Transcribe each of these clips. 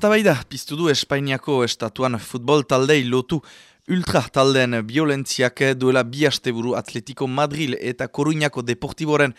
Eztabaida piztu du Espainiako estatuan futbol taldei lotu ultra taldeen violentziak duela bi asteburu Atletico Madrid eta Coruñako Deportiboren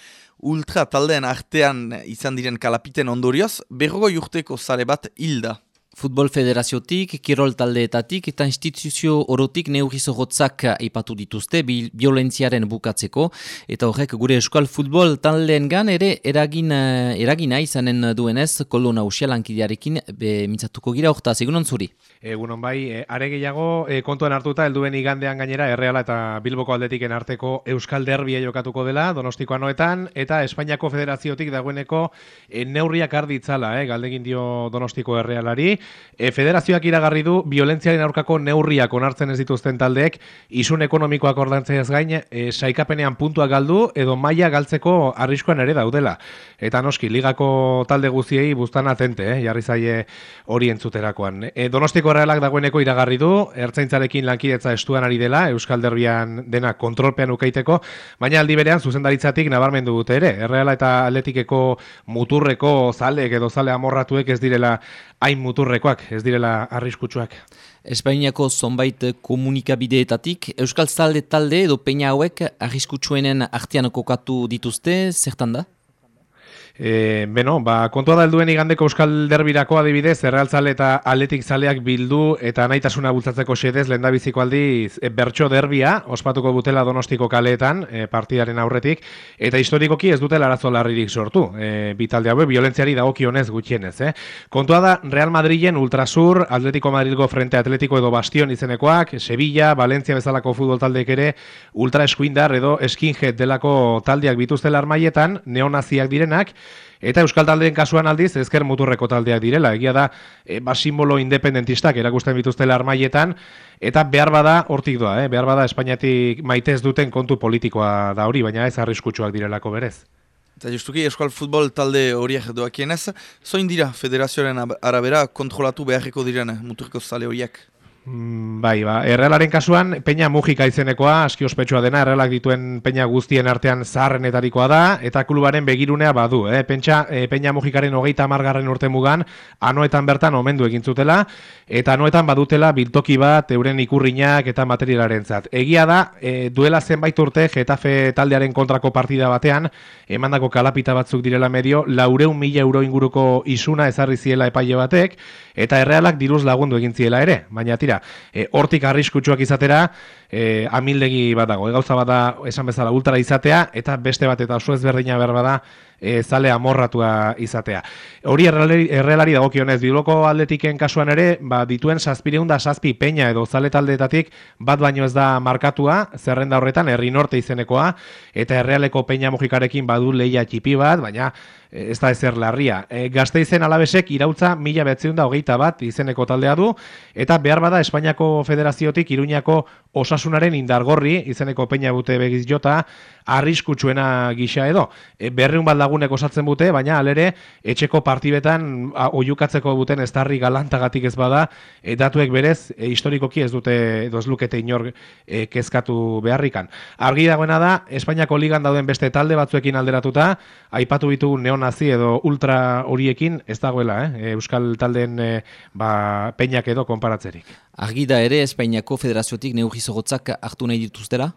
ultra taldeen artean izan diren kalapiten ondorioz, berrogo urteko zale bat hilda. Futbol federaziotik, kirol taldeetatik eta instituzio orotik neurizo gotzak ipatu dituzte violentziaren bukatzeko. Eta horrek gure eskual futbol taldeen gan ere eragin, eh, eragina izanen duenez koldo nausia lankidearekin mintzatuko gira. Horta, egunon zuri? Egunon bai, e, are e, kontuan hartuta helduen igandean gainera Erreala eta Bilboko aldetiken arteko Euskal Derbia jokatuko dela Donostiko anoetan. Eta Espainiako federaziotik dagoeneko e, neurriak arditzala, eh, galdegin dio Donostiko Errealari e, federazioak iragarri du violentziaren aurkako neurriak onartzen ez dituzten taldeek isun ekonomikoak ordantzea ez gain e, saikapenean puntua galdu edo maila galtzeko arriskoan ere daudela. Eta noski ligako talde guztiei buztan atente eh, jarri zaie hori entzuterakoan. E, donostiko realak dagoeneko iragarri du ertzaintzarekin lankidetza estuan ari dela Euskal Derbian dena kontrolpean ukaiteko baina aldi berean zuzendaritzatik nabarmendu dute ere. Erreala eta atletikeko muturreko zalek edo zale amorratuek ez direla hain muturrekoak, ez direla arriskutsuak. Espainiako zonbait komunikabideetatik, Euskal Zalde talde edo peina hauek arriskutsuenen artian kokatu dituzte, zertan da? E, beno, ba, kontua da helduen igandeko Euskal Derbirako adibidez, errealtzale eta atletik zaleak bildu eta nahitasuna bultzatzeko xedez lendabiziko aldiz e, bertso derbia, ospatuko dutela donostiko kaleetan, e, partidaren aurretik, eta historikoki ez dutela arazo larririk sortu. E, bitalde hau, violentziari dagokionez gutxienez. Eh? Kontua da, Real Madrilen Ultrasur, Atletico Madrilgo Frente Atletico edo Bastion izenekoak, Sevilla, Valencia bezalako futbol taldeek ere, Ultra Eskuindar edo Skinhead delako taldeak bituztela armaietan, neonaziak direnak, Eta Euskal Taldeen kasuan aldiz, ezker muturreko taldeak direla. Egia da, e, ba, simbolo independentistak erakusten bituztela armaietan, eta behar bada, hortik doa, eh? behar bada, Espainiatik maitez duten kontu politikoa da hori, baina ez arriskutsuak direlako berez. Eta justuki, Euskal Futbol talde horiek doakienez, zoin dira federazioaren arabera kontrolatu beharriko diren muturreko zale horiek? Bai, ba, errealaren kasuan, peña mugika izenekoa, aski ospetsua dena, errealak dituen peña guztien artean zaharrenetarikoa da, eta klubaren begirunea badu, eh? Pentsa, e, peña mugikaren hogeita amargarren urte mugan, anoetan bertan omendu egintzutela, eta anoetan badutela biltoki bat, euren ikurriñak eta materialaren zat. Egia da, e, duela zenbait urte, Getafe taldearen kontrako partida batean, emandako kalapita batzuk direla medio, laureun mila euro inguruko isuna ezarri ziela epaile batek, eta errealak diruz lagundu egin ziela ere, baina tira, e, hortik arriskutsuak izatera, e, amildegi bat dago, e, gauza bat da esan bezala ultra izatea, eta beste bat eta oso ezberdina behar bada, e, zale amorratua izatea. Hori errealari, dagokionez, biloko aldetiken kasuan ere, ba, dituen saspireun da saspi peña edo zale taldeetatik bat baino ez da markatua, zerrenda horretan, herri norte izenekoa, eta errealeko peña mojikarekin badu leia txipi bat, baina ez da ezer larria. E, gazte izen alabesek irautza mila da hogeita bat izeneko taldea du, eta behar bada Espainiako Federaziotik Iruñako osasunaren indargorri izeneko peina bute begiz jota, arriskutsuena gisa edo. E, berreun bat lagunek osatzen bute, baina alere etxeko partibetan oiukatzeko buten estarri galantagatik ez bada, e, datuek berez e, historikoki ez dute edo ez lukete inor e, kezkatu beharrikan. Argi dagoena da, Espainiako ligan dauden beste talde batzuekin alderatuta, aipatu bitu neonazi edo ultra horiekin ez dagoela, eh? Euskal taldeen e, ba, peinak edo konparatzerik. Argi da ere, Espainiako federaziotik neugizogotzak hartu nahi dituztera?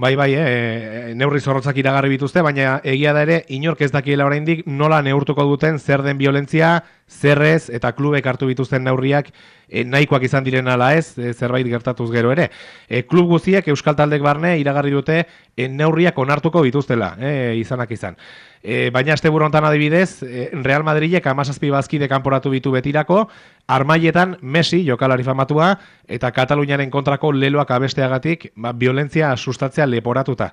Bai, bai, e, neurri zorrotzak iragarri bituzte, baina egia da ere, inork ez dakiela oraindik nola neurtuko duten zer den violentzia, zerrez eta klubek hartu bituzten neurriak e, nahikoak izan diren ala ez, e, zerbait gertatuz gero ere. E, klub guztiak Euskal Taldek barne iragarri dute e, neurriak onartuko bituztela, e, izanak izan. E, baina este burontan adibidez, Real Madridek amazazpi bazkide kanporatu bitu betirako, armaietan Messi, jokalari famatua, eta Kataluniaren kontrako leloak abesteagatik, ba, violentzia sustatzea leporatuta.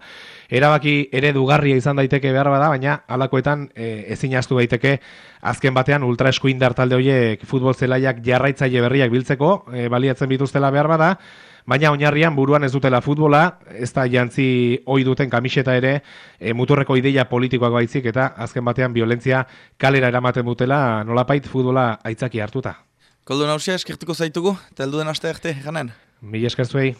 Erabaki ere dugarria izan daiteke behar bada, baina alakoetan e, ezin astu daiteke azken batean ultra eskuindar talde horiek futbol zelaiak jarraitzaile berriak biltzeko, e, baliatzen bituztela behar bada, baina oinarrian buruan ez dutela futbola, ez da jantzi ohi duten kamiseta ere, e, muturreko ideia politikoak baitzik eta azken batean violentzia kalera eramaten dutela nolapait futbola aitzaki hartuta. Koldo nausia, eskertuko zaitugu, eta den aste arte, ganen? Mila eskertuei.